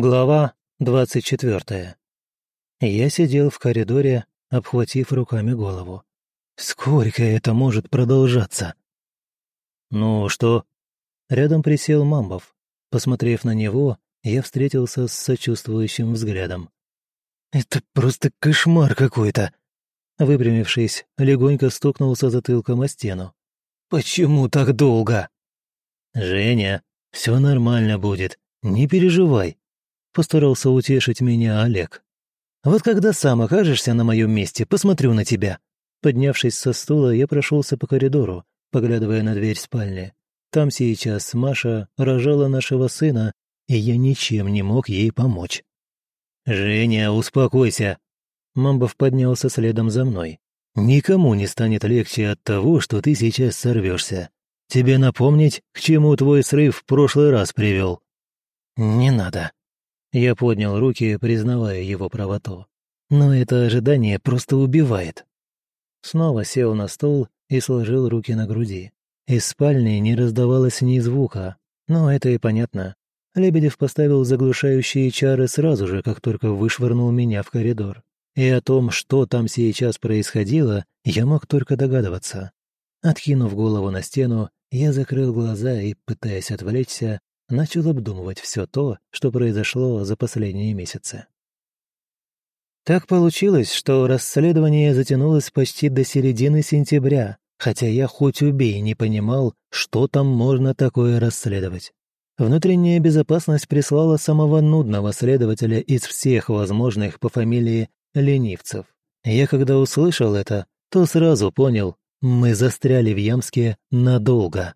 Глава двадцать четвертая. Я сидел в коридоре, обхватив руками голову. Сколько это может продолжаться? Ну что? Рядом присел Мамбов. Посмотрев на него, я встретился с сочувствующим взглядом. «Это просто кошмар какой-то!» Выпрямившись, легонько стукнулся затылком о стену. «Почему так долго?» «Женя, все нормально будет, не переживай», — постарался утешить меня Олег. «Вот когда сам окажешься на моем месте, посмотрю на тебя». Поднявшись со стула, я прошелся по коридору, поглядывая на дверь спальни. Там сейчас Маша рожала нашего сына, и я ничем не мог ей помочь. «Женя, успокойся!» Мамбов поднялся следом за мной. «Никому не станет легче от того, что ты сейчас сорвешься. Тебе напомнить, к чему твой срыв в прошлый раз привел?» «Не надо». Я поднял руки, признавая его правоту. «Но это ожидание просто убивает». Снова сел на стол и сложил руки на груди. Из спальни не раздавалось ни звука, но это и понятно. Лебедев поставил заглушающие чары сразу же, как только вышвырнул меня в коридор. И о том, что там сейчас происходило, я мог только догадываться. Откинув голову на стену, я закрыл глаза и, пытаясь отвлечься, начал обдумывать все то, что произошло за последние месяцы. Так получилось, что расследование затянулось почти до середины сентября, хотя я хоть убей не понимал, что там можно такое расследовать. Внутренняя безопасность прислала самого нудного следователя из всех возможных по фамилии Ленивцев. Я когда услышал это, то сразу понял, мы застряли в Ямске надолго.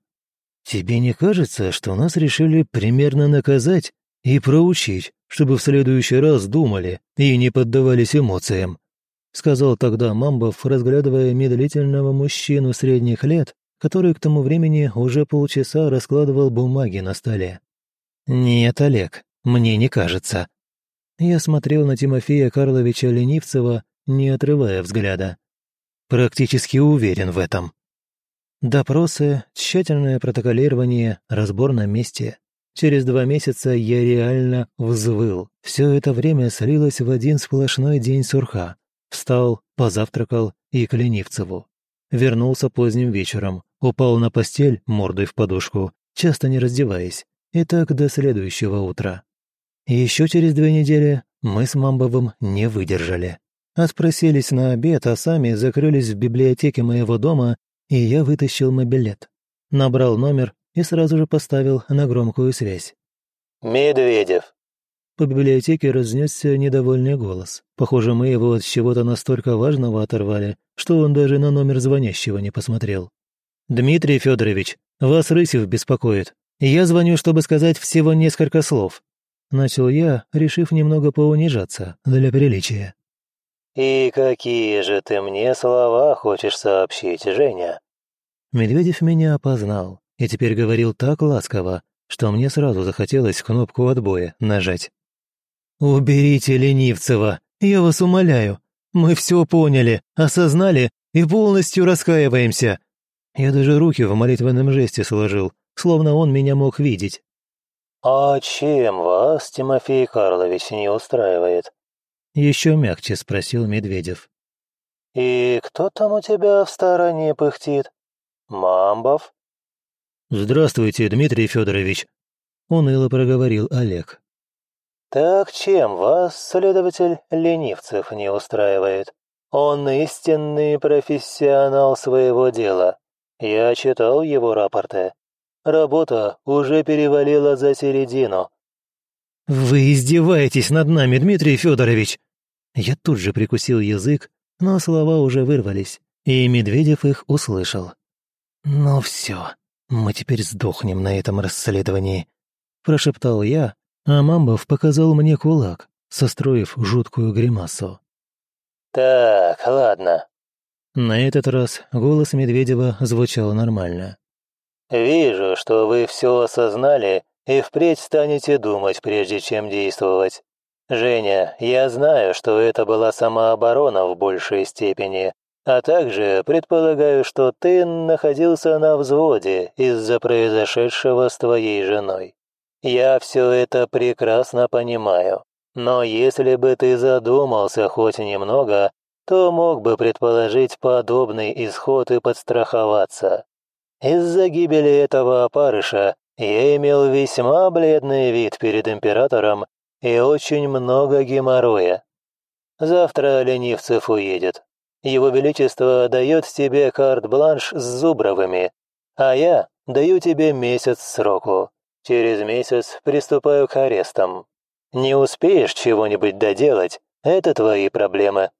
Тебе не кажется, что нас решили примерно наказать и проучить, чтобы в следующий раз думали и не поддавались эмоциям?» Сказал тогда Мамбов, разглядывая медлительного мужчину средних лет, который к тому времени уже полчаса раскладывал бумаги на столе. «Нет, Олег, мне не кажется». Я смотрел на Тимофея Карловича Ленивцева, не отрывая взгляда. Практически уверен в этом. Допросы, тщательное протоколирование, разбор на месте. Через два месяца я реально взвыл. Все это время слилось в один сплошной день сурха. Встал, позавтракал и к Ленивцеву. Вернулся поздним вечером, упал на постель мордой в подушку, часто не раздеваясь, и так до следующего утра. Еще через две недели мы с Мамбовым не выдержали. Отпросились на обед, а сами закрылись в библиотеке моего дома, и я вытащил мобилет. Набрал номер и сразу же поставил на громкую связь. «Медведев». По библиотеке разнесся недовольный голос. Похоже, мы его от чего-то настолько важного оторвали, что он даже на номер звонящего не посмотрел. «Дмитрий Федорович, вас Рысев беспокоит. Я звоню, чтобы сказать всего несколько слов». Начал я, решив немного поунижаться для приличия. «И какие же ты мне слова хочешь сообщить, Женя?» Медведев меня опознал и теперь говорил так ласково, что мне сразу захотелось кнопку отбоя нажать. «Уберите Ленивцева, я вас умоляю. Мы все поняли, осознали и полностью раскаиваемся». Я даже руки в молитвенном жесте сложил, словно он меня мог видеть. «А чем вас, Тимофей Карлович, не устраивает?» Еще мягче спросил Медведев. «И кто там у тебя в стороне пыхтит? Мамбов?» «Здравствуйте, Дмитрий Федорович», — уныло проговорил Олег. «Так чем вас, следователь Ленивцев, не устраивает? Он истинный профессионал своего дела. Я читал его рапорты. Работа уже перевалила за середину, «Вы издеваетесь над нами, Дмитрий Федорович!» Я тут же прикусил язык, но слова уже вырвались, и Медведев их услышал. «Ну все, мы теперь сдохнем на этом расследовании», – прошептал я, а Мамбов показал мне кулак, состроив жуткую гримасу. «Так, ладно». На этот раз голос Медведева звучал нормально. «Вижу, что вы все осознали и впредь станете думать, прежде чем действовать. Женя, я знаю, что это была самооборона в большей степени, а также предполагаю, что ты находился на взводе из-за произошедшего с твоей женой. Я все это прекрасно понимаю. Но если бы ты задумался хоть немного, то мог бы предположить подобный исход и подстраховаться. Из-за гибели этого опарыша я имел весьма бледный вид перед императором и очень много геморроя. Завтра Ленивцев уедет. Его Величество дает тебе карт-бланш с Зубровыми, а я даю тебе месяц сроку. Через месяц приступаю к арестам. Не успеешь чего-нибудь доделать, это твои проблемы.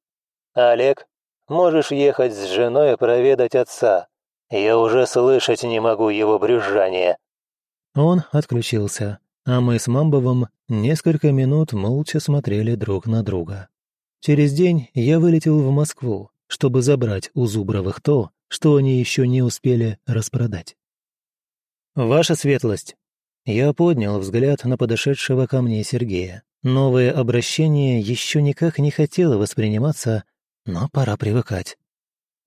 Олег, можешь ехать с женой проведать отца. Я уже слышать не могу его брюзжание». Он отключился, а мы с Мамбовым несколько минут молча смотрели друг на друга. Через день я вылетел в Москву, чтобы забрать у Зубровых то, что они еще не успели распродать. «Ваша светлость!» Я поднял взгляд на подошедшего ко мне Сергея. Новое обращение еще никак не хотело восприниматься, но пора привыкать.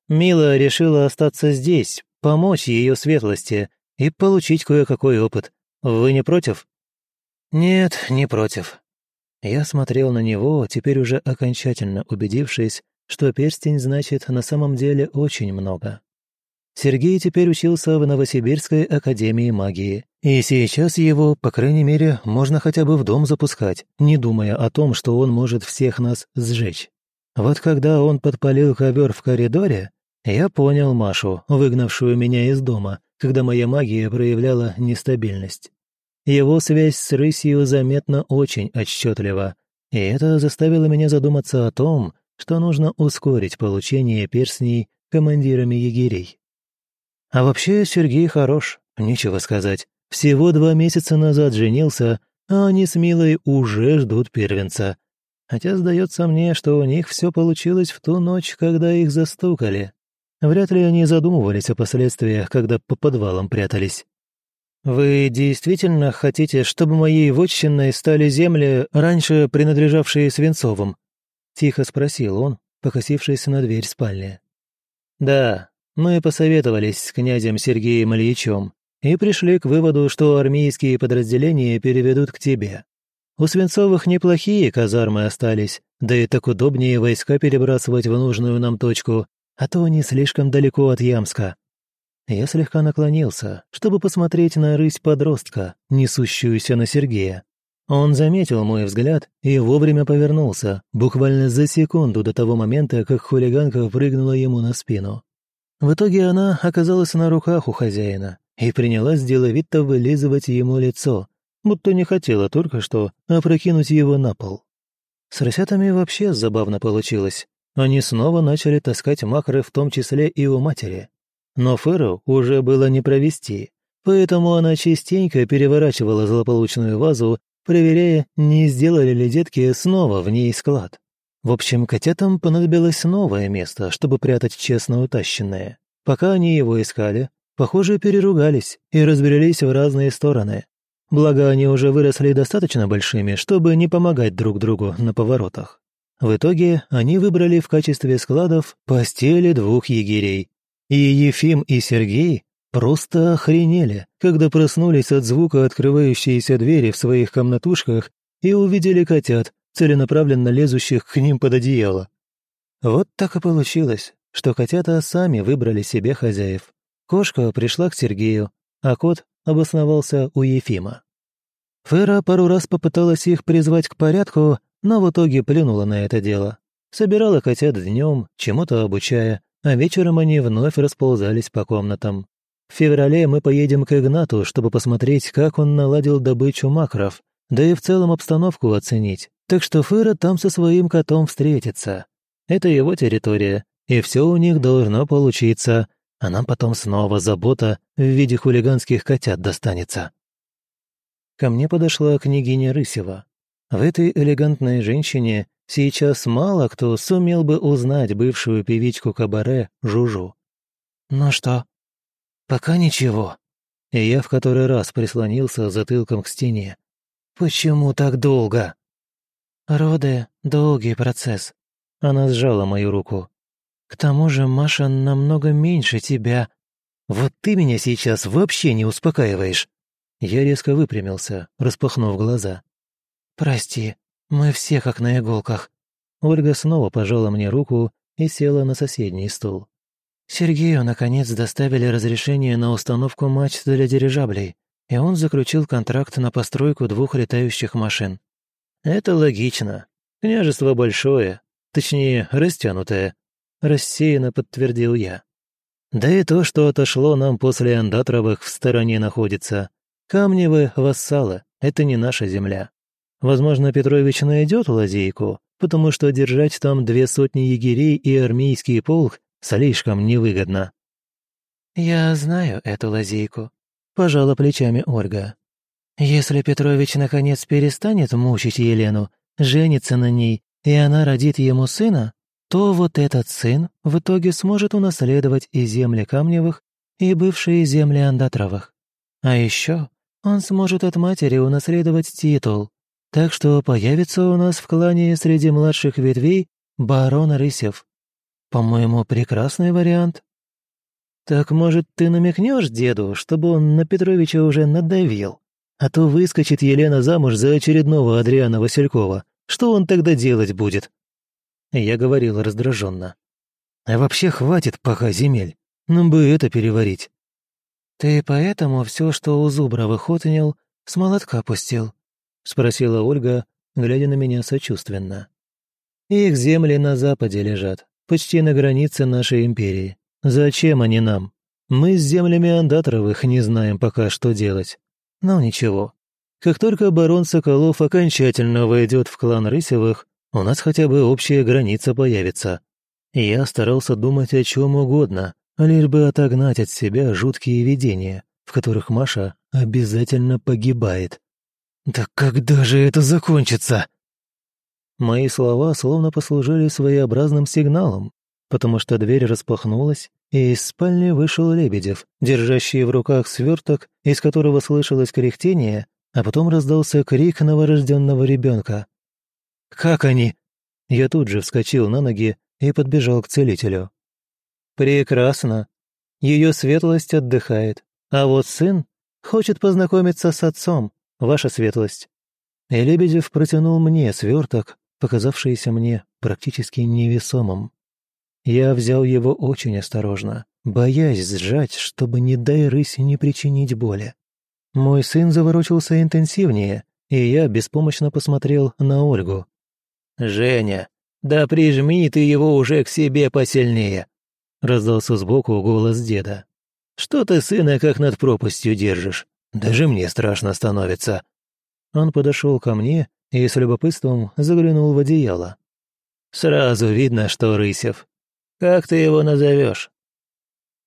Мила решила остаться здесь, помочь ее светлости и получить кое-какой опыт. Вы не против? Нет, не против. Я смотрел на него, теперь уже окончательно убедившись, что перстень значит на самом деле очень много. Сергей теперь учился в Новосибирской академии магии, и сейчас его, по крайней мере, можно хотя бы в дом запускать, не думая о том, что он может всех нас сжечь. Вот когда он подпалил ковер в коридоре, я понял Машу, выгнавшую меня из дома, когда моя магия проявляла нестабильность. Его связь с рысью заметно очень отчетлива, и это заставило меня задуматься о том, что нужно ускорить получение перстней командирами егерей. А вообще Сергей хорош, нечего сказать. Всего два месяца назад женился, а они с Милой уже ждут первенца. Хотя сдается мне, что у них все получилось в ту ночь, когда их застукали. Вряд ли они задумывались о последствиях, когда по подвалам прятались. «Вы действительно хотите, чтобы моей вотчиной стали земли, раньше принадлежавшие Свинцовым?» — тихо спросил он, покосившись на дверь спальни. «Да, мы посоветовались с князем Сергеем Ильичем и пришли к выводу, что армейские подразделения переведут к тебе. У Свинцовых неплохие казармы остались, да и так удобнее войска перебрасывать в нужную нам точку, а то они слишком далеко от Ямска. Я слегка наклонился, чтобы посмотреть на рысь подростка, несущуюся на Сергея. Он заметил мой взгляд и вовремя повернулся, буквально за секунду до того момента, как хулиганка прыгнула ему на спину. В итоге она оказалась на руках у хозяина и принялась деловито вылизывать ему лицо, будто не хотела только что опрокинуть его на пол. С рысятами вообще забавно получилось. Они снова начали таскать макры, в том числе и у матери. Но Феру уже было не провести, поэтому она частенько переворачивала злополучную вазу, проверяя, не сделали ли детки снова в ней склад. В общем, котятам понадобилось новое место, чтобы прятать честно утащенное. Пока они его искали, похоже, переругались и разбрелись в разные стороны. Благо, они уже выросли достаточно большими, чтобы не помогать друг другу на поворотах. В итоге они выбрали в качестве складов постели двух егерей. И Ефим и Сергей просто охренели, когда проснулись от звука открывающейся двери в своих комнатушках и увидели котят, целенаправленно лезущих к ним под одеяло. Вот так и получилось, что котята сами выбрали себе хозяев. Кошка пришла к Сергею, а кот обосновался у Ефима. Фера пару раз попыталась их призвать к порядку, но в итоге плюнула на это дело. Собирала котят днем, чему-то обучая, а вечером они вновь расползались по комнатам. В феврале мы поедем к Игнату, чтобы посмотреть, как он наладил добычу макров, да и в целом обстановку оценить. Так что Фыра там со своим котом встретится. Это его территория, и все у них должно получиться, а нам потом снова забота в виде хулиганских котят достанется. Ко мне подошла княгиня Рысева. В этой элегантной женщине сейчас мало кто сумел бы узнать бывшую певичку кабаре Жужу. «Ну что?» «Пока ничего». И я в который раз прислонился затылком к стене. «Почему так долго?» «Роды — долгий процесс». Она сжала мою руку. «К тому же Маша намного меньше тебя. Вот ты меня сейчас вообще не успокаиваешь». Я резко выпрямился, распахнув глаза. «Прости, мы все как на иголках». Ольга снова пожала мне руку и села на соседний стул. Сергею, наконец, доставили разрешение на установку мачт для дирижаблей, и он заключил контракт на постройку двух летающих машин. Это логично. Княжество большое, точнее, растянутое. Рассеянно подтвердил я. Да и то, что отошло нам после Андатровых, в стороне находится. Камневы — вассалы, это не наша земля. Возможно, Петрович найдет лазейку, потому что держать там две сотни егерей и армейский полк слишком невыгодно. «Я знаю эту лазейку», — пожала плечами Ольга. «Если Петрович наконец перестанет мучить Елену, женится на ней, и она родит ему сына, то вот этот сын в итоге сможет унаследовать и земли Камневых, и бывшие земли Андатровых. А еще он сможет от матери унаследовать титул, так что появится у нас в клане среди младших ветвей барон Рысев. По-моему, прекрасный вариант. Так, может, ты намекнешь деду, чтобы он на Петровича уже надавил? А то выскочит Елена замуж за очередного Адриана Василькова. Что он тогда делать будет? Я говорил раздраженно. А вообще хватит пока земель. Нам бы это переварить. Ты поэтому все, что у Зубра выхотнил, с молотка пустил? — спросила Ольга, глядя на меня сочувственно. «Их земли на западе лежат, почти на границе нашей империи. Зачем они нам? Мы с землями Андатровых не знаем пока, что делать. Но ничего. Как только барон Соколов окончательно войдет в клан Рысевых, у нас хотя бы общая граница появится. Я старался думать о чем угодно, лишь бы отогнать от себя жуткие видения, в которых Маша обязательно погибает. «Да когда же это закончится?» Мои слова словно послужили своеобразным сигналом, потому что дверь распахнулась, и из спальни вышел Лебедев, держащий в руках сверток, из которого слышалось кряхтение, а потом раздался крик новорожденного ребенка. «Как они?» Я тут же вскочил на ноги и подбежал к целителю. «Прекрасно. Ее светлость отдыхает, а вот сын хочет познакомиться с отцом, ваша светлость». И Лебедев протянул мне сверток, показавшийся мне практически невесомым. Я взял его очень осторожно, боясь сжать, чтобы, не дай рыси не причинить боли. Мой сын заворочился интенсивнее, и я беспомощно посмотрел на Ольгу. «Женя, да прижми ты его уже к себе посильнее!» раздался сбоку голос деда. «Что ты сына как над пропастью держишь? Даже мне страшно становится». Он подошел ко мне и с любопытством заглянул в одеяло. «Сразу видно, что Рысев. Как ты его назовешь?»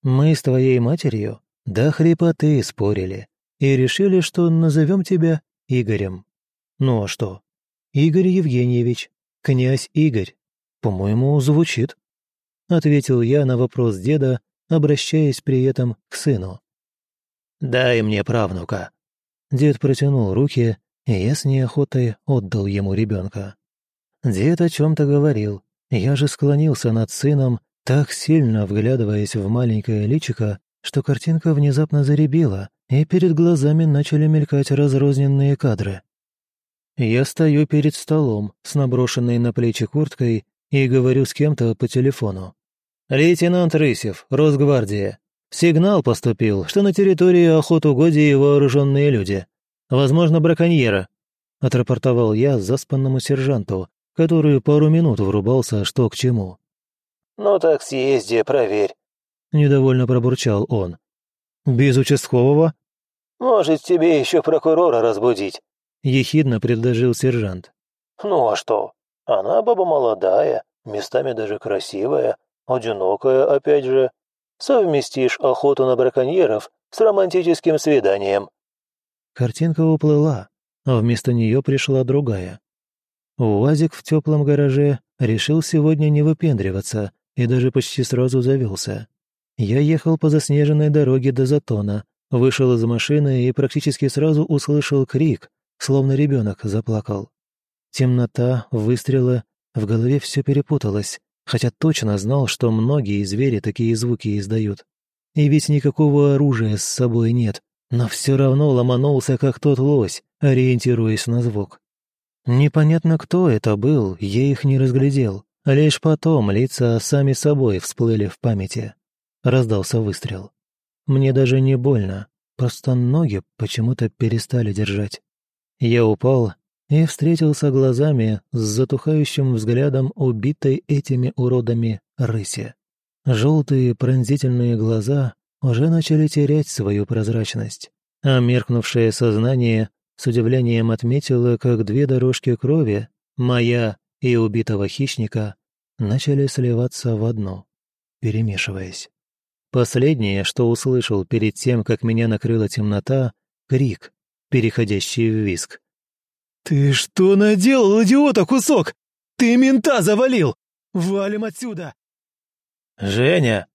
«Мы с твоей матерью до хрипоты спорили и решили, что назовем тебя Игорем. Ну а что? Игорь Евгеньевич, князь Игорь. По-моему, звучит», — ответил я на вопрос деда, обращаясь при этом к сыну. «Дай мне правнука». Дед протянул руки, и я с неохотой отдал ему ребенка. Дед о чем-то говорил. Я же склонился над сыном, так сильно вглядываясь в маленькое личико, что картинка внезапно заребила, и перед глазами начали мелькать разрозненные кадры. Я стою перед столом с наброшенной на плечи курткой и говорю с кем-то по телефону. «Лейтенант Рысев, Росгвардия. Сигнал поступил, что на территории охотугодий вооруженные люди. Возможно, браконьеры», — отрапортовал я заспанному сержанту, который пару минут врубался, что к чему. «Ну так съезди, проверь», — недовольно пробурчал он. «Без участкового?» «Может, тебе еще прокурора разбудить», — ехидно предложил сержант. «Ну а что? Она баба молодая, местами даже красивая, одинокая опять же. Совместишь охоту на браконьеров с романтическим свиданием». Картинка уплыла, а вместо нее пришла другая. УАЗик в теплом гараже решил сегодня не выпендриваться и даже почти сразу завелся. Я ехал по заснеженной дороге до Затона, вышел из машины и практически сразу услышал крик, словно ребенок заплакал. Темнота, выстрелы, в голове все перепуталось, хотя точно знал, что многие звери такие звуки издают. И ведь никакого оружия с собой нет, но все равно ломанулся, как тот лось, ориентируясь на звук. Непонятно, кто это был, я их не разглядел. Лишь потом лица сами собой всплыли в памяти. Раздался выстрел. Мне даже не больно, просто ноги почему-то перестали держать. Я упал и встретился глазами с затухающим взглядом убитой этими уродами рыси. Желтые пронзительные глаза уже начали терять свою прозрачность, а меркнувшее сознание с удивлением отметило, как две дорожки крови, моя и убитого хищника, начали сливаться в одно, перемешиваясь. Последнее, что услышал перед тем, как меня накрыла темнота, — крик, переходящий в виск. «Ты что наделал, идиота, кусок? Ты мента завалил! Валим отсюда!» «Женя!»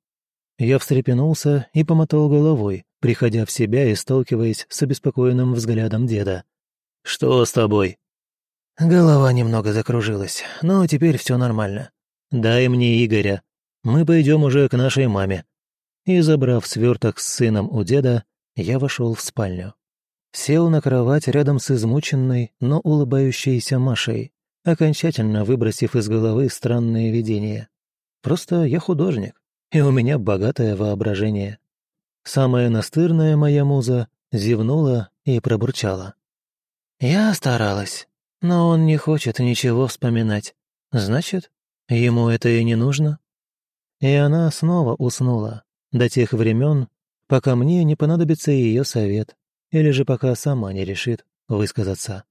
Я встрепенулся и помотал головой, приходя в себя и сталкиваясь с обеспокоенным взглядом деда. «Что с тобой?» Голова немного закружилась, но теперь все нормально. «Дай мне Игоря. Мы пойдем уже к нашей маме». И, забрав сверток с сыном у деда, я вошел в спальню. Сел на кровать рядом с измученной, но улыбающейся Машей, окончательно выбросив из головы странные видения. Просто я художник, и у меня богатое воображение. Самая настырная моя муза зевнула и пробурчала. «Я старалась, но он не хочет ничего вспоминать. Значит, ему это и не нужно?» И она снова уснула до тех времен, пока мне не понадобится ее совет, или же пока сама не решит высказаться.